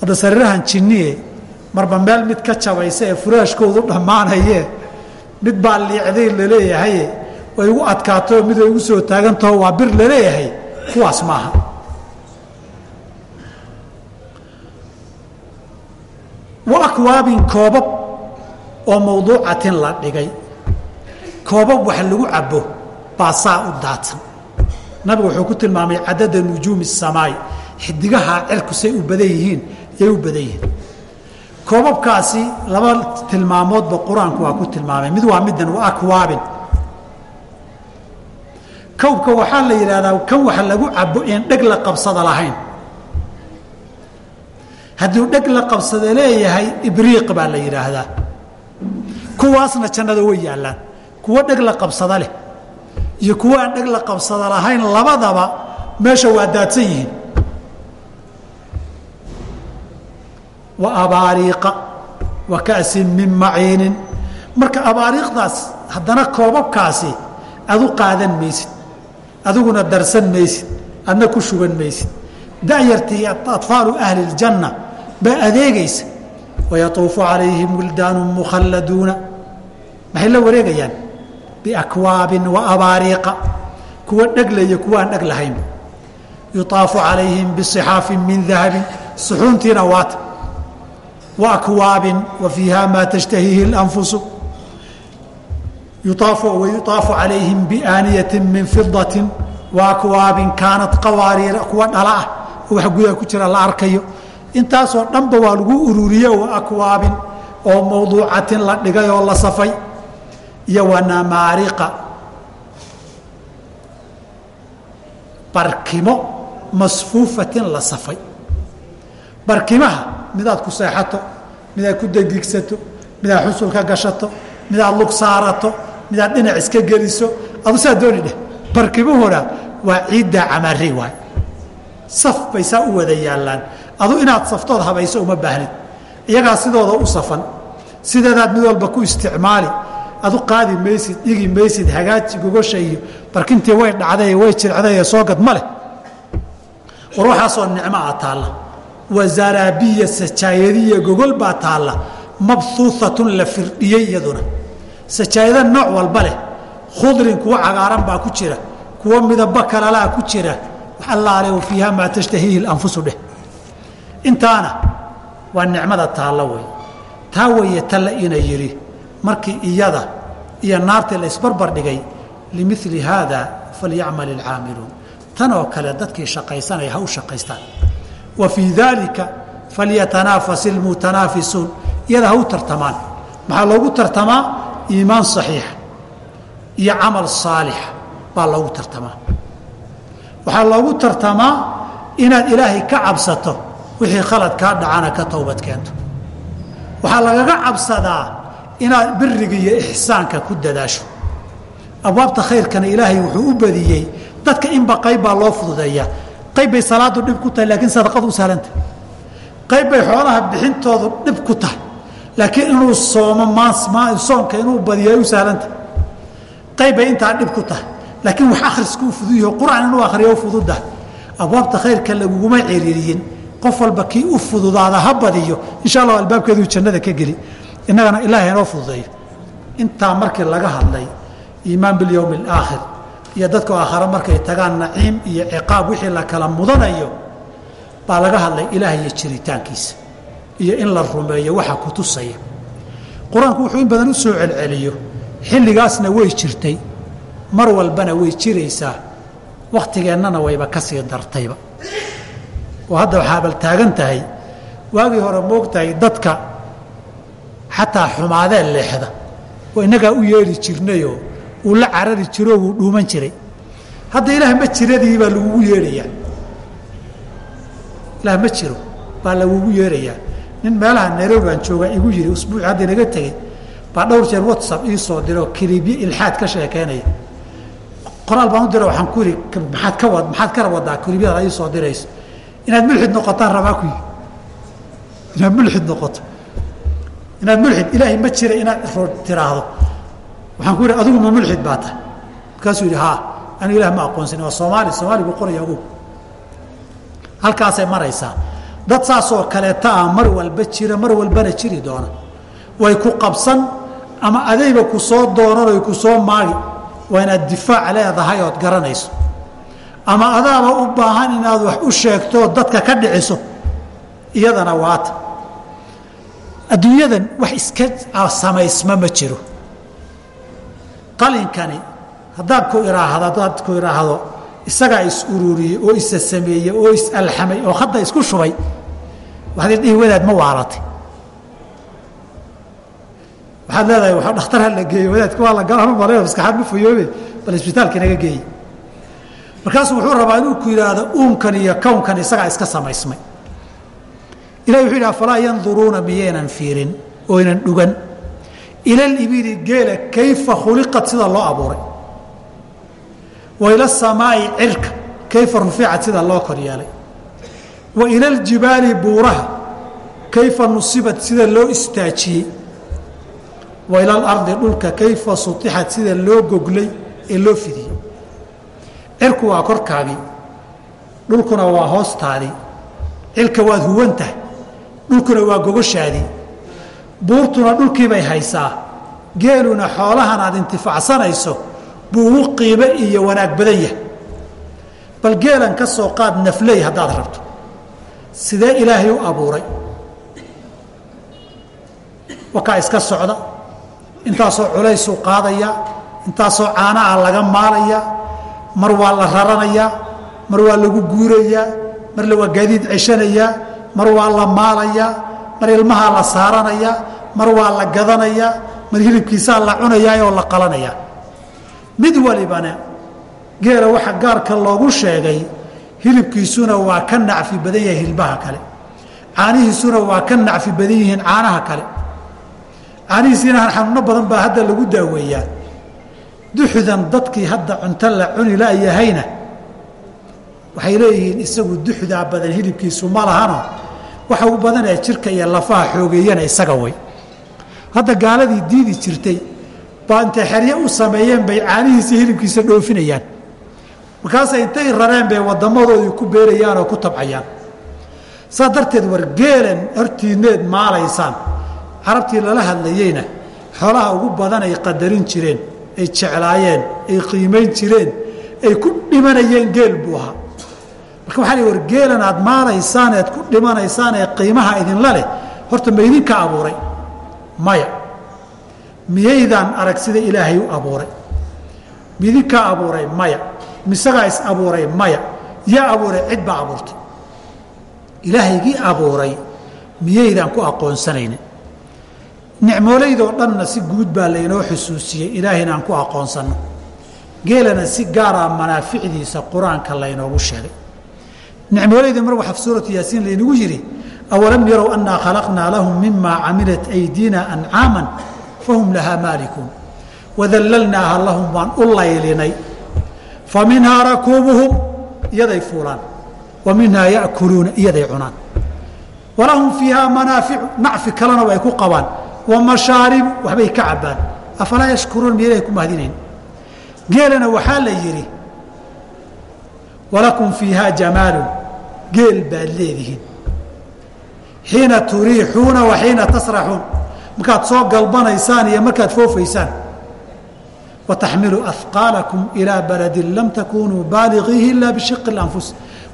Hadda sariirahan jinniye marba meel mid ka jabaysa ee furaashkoodu dhammaanaye mid baa liicday laleeyahaye way igu adkaato mid way igu soo taagantaho waa bir la leeyahay kuwaas maaha wa akwaabin koobab oo mawduucatin la dhigay. Koobab wax lagu cabo baa saa u daadsan nabigu wuxuu ku tilmaamay cadada nujuumi الsamaai xidigaha cirku say u badan yihiin yay u badan yihiin. Koobabkaasi laba tilmaamoodba qur'aanku waa ku tilmaamay. Mid waa middan wa kowbka waxaa la yidhahdaa kan wax lagu cabo in dheg la qabsada lahayn. Hadduu dheg la qabsada leeyahay ibriiq baa la yidhaahdaa kuwaasna jannada way yaallaan. Kuwo dheg la qabsada leh iyo kuwo aan dheg la qabsada lahayn labadaba meesha waa daadsan yihiin. Wa abaariiqa wa ka'sin min maciinin. Marka abaariiqdaas haddana koobabkaasi adu qaadan maysid adiguna darsan maysid adna ku shuban maysid. Da'yartii aطfaalu ahli اljanna baa adeegaysa. Wayatuufu calayhim wildaanu mukhalladuuna maxay la wareegayaan? Biakwaabin wa abaariiqa. Kuwa dheglaya kuwa aan dheg lahayn. Yuaafu calayhim bصixaafi min dahabin. Suxuuntiina waata wa akwaabin wa fiiha maa tashtahihi اlanfusu yuaafu calayhim biaaniyatin min fidatin wa akwaabin kaanat qawaariira kuwa dhala ah. Oo wax gudaha ku jira la arkayo. Intaasoo dhanba waa lagu ururiye wa akwaabin oo mawduucatin la dhigay oo la safay iyo wa namaariqa barkimo masfuufatin la safay. Barkimaha midaad ku seexato midaad ku degigsato midaad xusulka gashato midaad lug saarato midaad dhinac iska geliso. Adu saa dooni dheh barkimuhuna waa ciiddaa camaarey waay. Saf bay saa u wada yaallaan. Adu inaad saftood habayso uma baahnid iyagaa sidooda u safan. Sideedaad mid walba ku isticmaali adu qaadi maysid dhigi maysid hagaaji gogosha iyo barkintii way dhacday way jircday soogad ma leh war waxaasoo nicmo a taalla. Wasaraabiya sajaayadiya gogol baa taalla. Mabhuuatun la firdhiyey iyaduna. Sajaayada nooc walba leh. Khudrin kuwa cagaaran baa ku jira. Kuwa midaba kalalaa ku jira. Allaale wa fiiha maa tashtahiihi anfusu dheh intaana waa nicmada taalla wey taa weeye talla ina yidhi markii iyada iyo naartii la isbarbar dhigay limili haada falyacmal ilcaamiluun tan oo kale dadkii shaqaysanaya ha u shaqaystaan. Wa fii daalika falyatanaafas ilmutanaafisuun iyada ha u tartamaan. Maxaa loogu tartamaa? Iimaan saxiixa iyo camal saalixa baa loogu tartamaa. Waxaa loogu tartamaa inaad ilaahay ka cabsato wixii khalad kaa dhacana ka towbad keento. Waxaa lagaga cabsadaa inaad biriga iyo ixsaanka ku dadaasho. Abwaabta khayrkana ilaahay wuxuu u badiyey dadka inba qayb baa loo fududeeyaa qayb bay salaadu dhib ku tahay laakiin sadaqadu u sahlantah qayb bay xoolaha bixintoodu dhib ku tahay. Laakiin inuu soomo soonka inuu badiyo ay u sahlantah qayb bay intaa dhib ku tahay. Laakiin wax akhrisku u fuduyaho qur'aan inuu akhriyo u fududahay abwaabta khayrka laguguma ciriiriyin. Qof walba kii u fududaada ha badiyo insha allah albaabkeeduu jannada ka geli innagana ilaahay inoo fududeeyo intaa markii laga hadlay iimaan bilyowmi alaakhir iyo dadka aakhare markay tagaan naciim iyo ciqaab wixii la kala mudanayo baa laga hadlay ilaah iyo jiritaankiisa iyo in la rumeeyo waxa ku tusaya. Qur'aanku wuxuu in badan u soo celceliyo xilligaasna way jirtay mar walbana way jiraysaa wakhtigeennana wayba ka sii dartayba. Oo hadda waxaa bal taagan tahay waagii hore moogtahay dadka xataa xumaadee leexda. Oo innagaa u yeedhi jirnayoo uu la carari jiroo wuu dhuuman jiray. Hadda ilaah ma jiradii baa lagugu yeedhayaa. Ilaah ma jiro baa lagugu yeedhayaa. Nin meelaha nairobi baan joogaa igu yidhi usbuuci hadda inaga tegey. Baa dhowr jeer whatsapp ii soo diroo kiliibyo ilxaad ka sheekaynaya qoraal baan u diro waxaan ku yidhi maxaad ka wad maxaad ka wadaa kiliibyada ii soo dirayso. Inaad mulxid noqotaan rabaa ku yidhi. Inaad mulxid noqoto inaad mulxid ilaahay ma jira inaad tiraahdo. Waxaan ku yidhi adigu ma mulxid baa tahay. Markaasuu yidhi haa anigu ilah ma aqoonsan waa soomaali soomaali buu qoraya ogow halkaasay maraysaa. Dad saasoo kaleeta ah mar walba jira mar walbana jiri doona. Way ku qabsan ama adayba ku soo doonanoy ku soo maagi waa inaad difaac leedahay ood garanayso. Ama adaaba u baahan inaad wax u sheegtoo dadka ka dhiciso iyadana waata adduunyadan wax iska samaysma ma jiro. Qalinkani haddaan ku iraahdo haddaad ku idhaahdo isagaa is ururiyey oo isa sameeyey oo is alxamay oo hadda isku shubay waxaad dhihi wadaad ma waalatay. Waxaad leedahay waa dhakhtar ha la geeyo wadaadka waa la galan male maskaxaad ma fayoobe bal isbitaalka naga geeye markaasuu wuxuu rabaa inuu ku yidhaahdo uunkan iyo kownkan isagaa iska samaysmay ilahi wuxuu yidhi afalaa yanduruuna miyaynan fiirin oynan dhugan? Ila libili geela kayfa khuliqat? Sida loo abuuray. Wa ila samaa'i cirka kayfa ruficat? Sida loo kor yeelay. Wa ila aljibaali buuraha kayfa nusibat? Sida loo istaajiyey. Wa ila alardi dhulka kayfa sutixat? Sida loo goglay ee loo fidiyey. Cirku waa korkaagii dhulkuna waa hoostaadii cilka waad huwan tahay dhulkuna waa gogoshaadii buurtuna dhulkiibay haysaa. Geeluna xoolahan aad intifaacsanayso buu ugu qiime iyo wanaag badan yahay. Bal geelan ka soo qaad nafley haddaad rabto. Sidee ilaahay u abuuray? Wakaa iska socda. Intaasoo culaysuu qaadayaa intaasoo caanaha laga maalayaa mar waa la raranayaa mar waa lagu guurayaa mar la waa gaadiid ceshanayaa mar waa la maalayaa mar ilmahaa la saaranayaa mar waa la gadanayaa mar hilibkiisaa la cunayaa oo la qalanayaa mid walibana geela waxa gaarka loogu sheegay hilibkiisuna waa ka nacfi badan yahay hilbaha kale. Caanihiisuna waa ka nacfi badan yihiin caanaha kale. Caanihiisiina xanuuno badan baa hadda lagu daaweeyaa. Duxdan dadkii hadda cunto la cuni layahayna waxay leeyihiin isagu duxdaa badan hilibkiisu ma lahano waxa u badanee jirka iyo lafaha xoogeeyana isaga way. Hadda gaaladii diidi jirtay baa intay xeryo u sameeyeen bay caanihiisa hilibkiisa dhoofinayaan. Markaasay intay rareen bay wadamadoodii ku beerayaan oo ku tabcayaan. Saa darteed war geelan hortiineed maalaysaan. Carabtii lala hadlayeyna xoolaha ugu badan ay qadarin jireen ay jeclaayeen ay qiimayn jireen ay ku dhimanayeen geel buu ahaa marka waxaa li war geelan aad maalaysaan ead ku dhimanaysaan ee qiimaha idinla leh horta ma abuuray. Maya. Miyaydaan arag sida ilaahay u abuuray? Midinkaa abuuray? Maya. Misagaa is abuuray? Maya. Yaa abuuray? Cid baa abuurtay. Ilaahaygii abuuray. Miyaydaan ku aqoonsanaynin nicmoolaydoo dhanna si guud baa laynoo xusuusiyey. Ilaahayna aan ku aqoonsanno. Geelana si gaaraa manaaficdiisa qur'aanka laynoogu sheegay nicmoolayda mar waxaa suuratu yaasiin laynagu yidhi awalam yarow annaa khalaqnaa lahum mimaa camilat aydiina ancaaman fahum lahaa maalikuun wadallalnaaha lahum waan u laylinay. Fa rakuubuhum iyaday fuulaan. Wa ya'kuluuna iyaday cunaan. Walahum fiihaa manaaficu nacfi kalena way ku qabaan. Wa mashaaribu waxbay ka cabbaan. Afalaa yashkuruun miya ilahay ku mahadinayn? Geelana waxaa la yidhi walakum fiihaa jamaalun geel baad leedihiin xiina turiixuuna wa xiina tasraxuun markaad soo galbanaysaan iyo markaad foofaysaan wataxmilu ahqaalakum ilaa baladin lam takunuu baaligiihi ilaa bishiqi اlanfus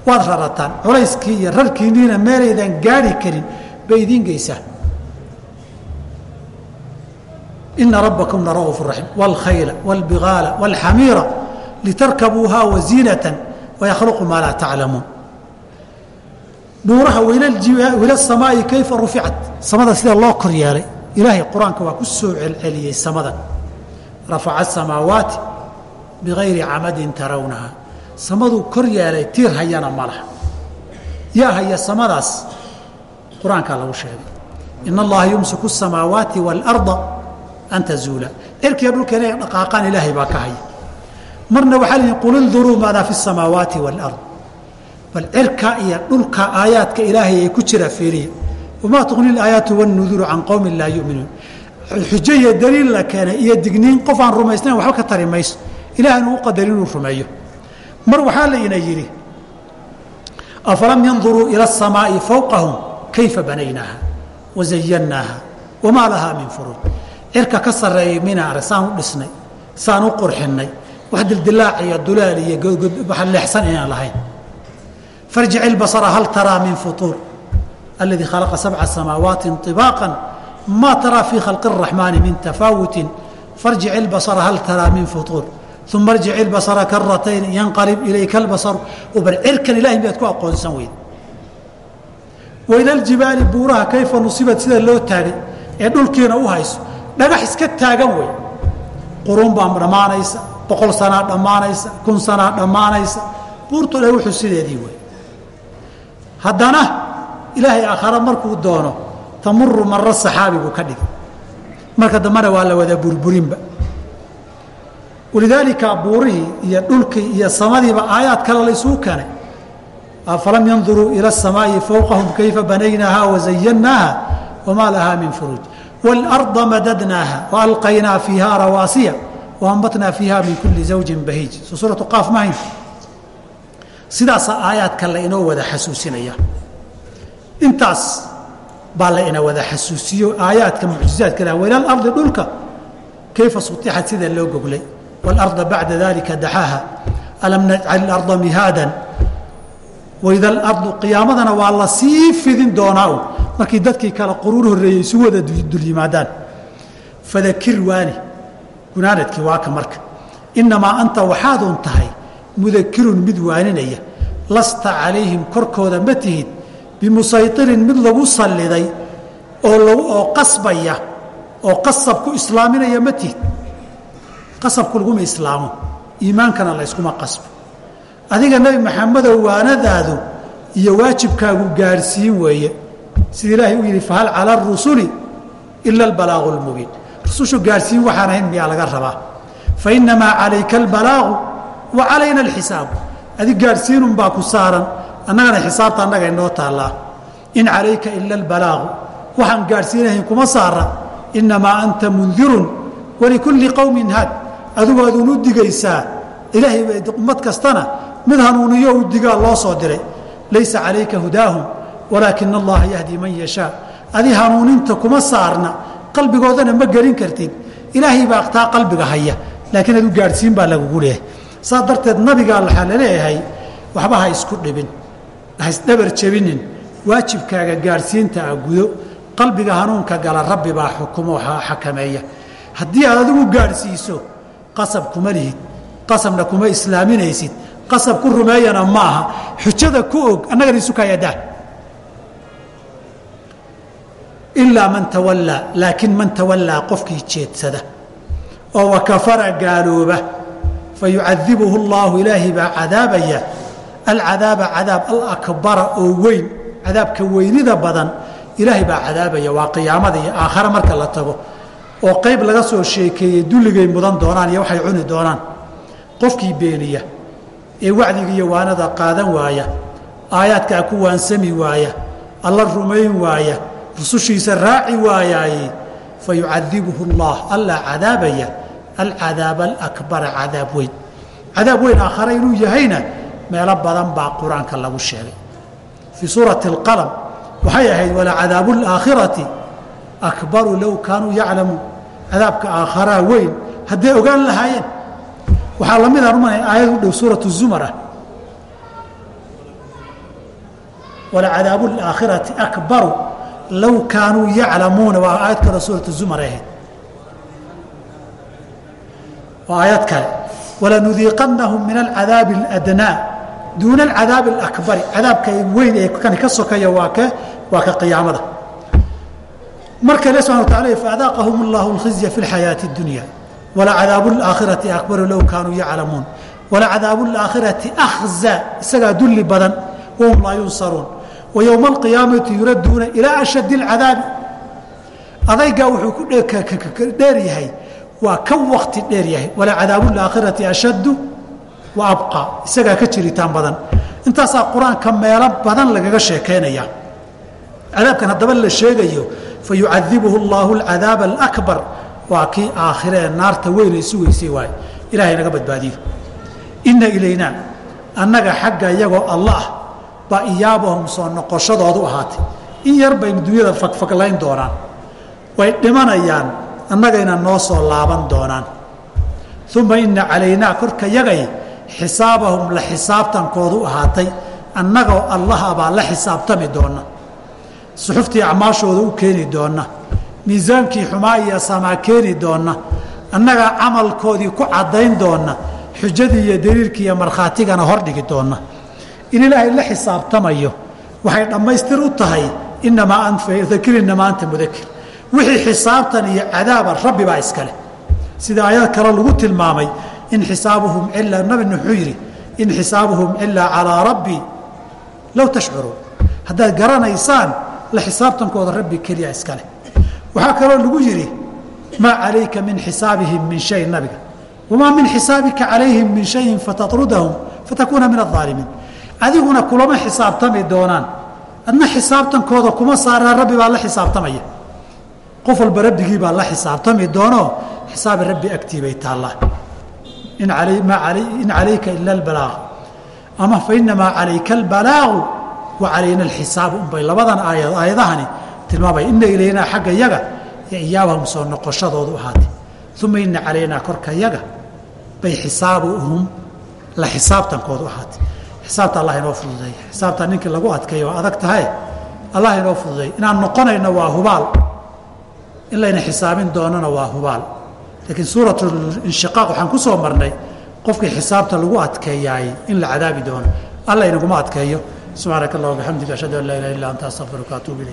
waad rarataan culayskii iyo rarkiinniina meelaydan gaari karin bay idiin geysaan ina rabbakum lara'uuf raxiim wاlkhayla wاlbigaala wاlxamiira litarkabuuhaa waziinatan wayakhluqu maa laa taclamuun dhuuraha wila samaa'i kayfa ruficat. Samada sida loo kor yeelay. Ilaahay qur'aanka waa ku soo celceliyey samadan rafaca asamaawaati bigayri camadin tarawnaha. Samaduu kor yeelay tiir hayana ma laha. Yaa haya samadaas qur'aankaa lagu sheegay. In allaha yumsiku asamaawaati waalarda an tazuula. Cirkiya dhulka inay dhaqaaqaan ilaahay baa ka haya. Marna waxaa lihi qul induruu maadaa fi samaawaati waalard bal cirka iyo dhulka aayaadka ilaahay ay ku jiraa fiiriya wamaa tuqni ilaayaatu wannuduru can qowmin laa yuminuun. Xujo iyo daliil la keenay iyo digniin qof aan rumaysnayn waxba ka tari mayso. Ilaahayna u qadarin inuu rumeeyo. Mar waxaa la ina yidhi afalam yanduruu ila asamaa'i fowqahum kayfa banaynaaha wazayanaaha wamaa lahaa min furuuj cirka ka sarreeyay mina arag saan u dhisnay saan u qurxinnay wax dildilaac iyo dulaal iyo leexsan inaan lahayn farjic ilbasara hal taraa min futuur aladii khalaqa sabca samaawaati طibaaqa ma taraa fii khalqi الraxmaani min tafaawutin farjic ilbasara hal taraa min futuur uma arjic ilbasara karatayn yanqalib ilayka albasaru bal cirkan ilahay miyaad ku aqoonsan weyda waila aljibaali buuraha kayfa nusibad sida loo taagay ee dhulkiina u hayso dhagax iska taagan wey quruun baa dhammaanaysa boqol sanaa dhammaanaysa kun sanaa dhammaanaysa buurto dha wuxuu sideedii wey haddana ilaahay aakhare markuu doono tamuru maro saxaabigu ka dhigay. Marka dambana waa la wadaa burburinba. Walidaalika buurihii iyo dhulkii iyo samadiiba aayaad kale la keenay afalam yanduruu ila asamaa'i fowqahum kayfa banaynaaha wazayannaaha wamaa lahaa min furuuj. Waalarda madadnaaha waalqaynaa fiiha rawaasiya waambatnaa fiiha min kuli zawjin bahiij. Soo suuratu qaaf mahayn sidaasaa aayaadka la wada xasuusinaya. Intaas baa la wada xasuusiyo aayaadka mucjizaadka lah walaalardi dhulka. Kayfa sutixat sida loo goglay? Wاlarda bacda dalika daxaaha. Alam najcal اlarda mihaadan? Waida alardu qiyaamadana waa la sii fidin doonaa markii dadkii kale quruur horreeyey isu wada dul yimaadaan fadakir waani. Gunaanadkii waa ka marka. Innamaa anta waxaadun tahay mudakirun mid waaninaya lasta calayhim korkooda ma tihid bimusaytirin mid lagu salliday oo qasbaya oo qasab ku islaaminaya ma tihid. Qasabku laguma islaamo iimaankana layskuma qasbo. Adiga nebi maxamedow waanadaadu iyo waajibkaagu gaadhsiin weeye. Sida ilaahay u yidhi fahal cala arusuli ila albalaaqu lmubiin rusushu gaadhsiin waxaan ahayn miyaa laga rabaa. Fa calayka albalaagu wa calayna alxisaabu adig gaadhsiinunbaa ku saaran. Annagana xisaabta annaga inoo taallaa in calayka ila albalaagu. Waxaan gaadhsiinahayn kuma saara innamaa anta mundirun. Walikulli qowmin haad. Adigu aduun u digaysaa. Ilaahay ummad kastana. Mid hanuuniyo u digaa loo soo diray. Laysa calayka hudaahum. Walaakina allaha yahdi man yashaa. Adi hanuuninta kuma saarna. Qalbigoodana ma gelin kartid. Ilaahay baa taa qalbiga haya. Laakiin adu gaadhsiin baa lagugu leeyahay saas darteed nabigaa waxaa la leeyahay waxba ha isku dhibin ha isdhabar jebinin waajibkaaga gaadhsiinta a gudo qalbiga hanuunka gala rabbi baa xukumo xakameeya. Haddii aad adigu gaadhsiiso qasab kuma lihid qasabna kuma islaaminaysid qasab ku rumeeyana ma aha xujada ku og annagana isukaayadaa ilaa man tawallaa laakiin man tawallaa qofkii jeedsada oo wakafara gaalooba fa yucadibuhu allaahu ilaahay baa cadaabaya alcadaaba cadaab alakbara oo weyn cadaabka weynida badan ilaahay baa cadaabaya waa qiyaamada iyo aakhare marka la tago oo qayb laga soo sheekeeyey dulligay mudan doonaan iyo waxay cuni doonaan qofkii beeniya ee wacdiga iyo waanada qaadan waaya aayaadkaa ku waansami waaya alla rumayn waaya rusushiisa raaci waayaaye fa yucadibuhu allah allaa cadaabaya alcadaaba alakbara cadaab weyn cadaab weyn aakhare inuu yahayna meelo badan baa qur'aanka lagu sheegay fii suurati alqalam waxay ahayd walacadaabu alaakhirati akbaru low kaanuu yaclamuun cadaabka aakharaa weyn hadday ogaan lahaayeen waxaa la midaan umanay aayad u dhow suuratu zumar walacadaabu alaakhirati akbaru low kaanuu yaclamuuna waa aayad kale suuratu zumar ahayd waa aayad kale walanudiiqanahum min alcadaabi اladnaa duuna alcadaabi alakbari cadaabka weyn ee kani ka sokeeya waa ke waa ka qiyaamada marka ile subxana wa taala faadaaqahum allahu اlkhizya fi اlxayaaةi اdunya walacadaabu اlaakhirati akbaru low kaanuu yaclamuun walacadaabu اlaakhirati akhza isagaa dulli badan wahum laa yunsaruun wa yowma alqiyaamati yuradduuna ilaa ashad اlcadaabi adaygaa wuxuu ku dheer yahay waa ka wakti dheer yahay walacadaabu اlaakhirati ashaddu wa abqa isagaa ka jiritaan badan intaasaa qur-aanka meelo badan lagaga sheekaynaya cadaabkan haddaba la sheegayo fayucadibuhu اllahu اlcadaaba alakbar waa kii aakhiree naarta weynay sugaysay waay ilahay naga badbaadiyo ina ilaynaa annaga xagga iyagoo alla ah baa iyaabahum soo noqoshadoodu ahaatay in yar baynu dunyada fagfaglayn doonaan way dhimanayaan annagayna noo soo laaban doonaan. Uma ina calaynaa korka yagay xisaabahum la xisaabtankoodu ahaatay. Annagoo allaha baa la xisaabtami doona suxuftii acmaashooda u keeni doona miisaankii xumaa iyo samaa keeni doona annagaa camalkoodii ku caddayn doona xujadii iyo daliilkii iyo markhaatigana hordhigi doona in ilaahay la xisaabtamayo waxay dhammaystir u tahay inamaa dakir inamaa anta mudakir wixii xisaabtan iyo cadaaba rabbi baa iskale sida aayad kale lagu tilmaamay in xisaabuhum ilaa nabi nuxuu yidhi in xisaabuhum ilaa calaa rabbi low tashcuruun haddaad garanaysaan la xisaabtankooda rabbi keliya iskale waxaa kaloo lagu yidhi maa calayka min xisaabihim min shay nabiga. Wamaa min xisaabika calayhim min shayin fatatrudahum fatakuuna min aaalimiin adiguna kulama xisaabtami doonaan. Adna xisaabtankooda kuma saarana rabbi baa la xisaabtamaya qof walba rabbigii baa la xisaabtami doono xisaabi rabbi agtii bay taallaa in calayka ila albalaaq ama fainamaa calayka albalaaqu wa calayna alxisaabu. Unbay labadan aayad aayadahani tilmaamaya ina ilaynaa xagga yaga iyo iyaabahum soo noqoshadoodu ahaatay. Uma ina calaynaa korka yaga bay xisaabuhum la xisaabtankoodu ahaatay. Xisaabta allah inoo fududeeya xisaabta ninkii lagu adkeeyo waa adag tahay allah inoo fududeeya inaan noqonayno waa hubaal in layna xisaabin doonana waa hubaal. Laakiin suurat inshiqaaq waxaan ku soo marnay qofkii xisaabta lagu adkeeyaay in la cadaabi doono alla inaguma adkeeyo. Subxaanaka allah wabixamdika ashhadu an laa ilaha illa anta astaqfiruka atuub ilayk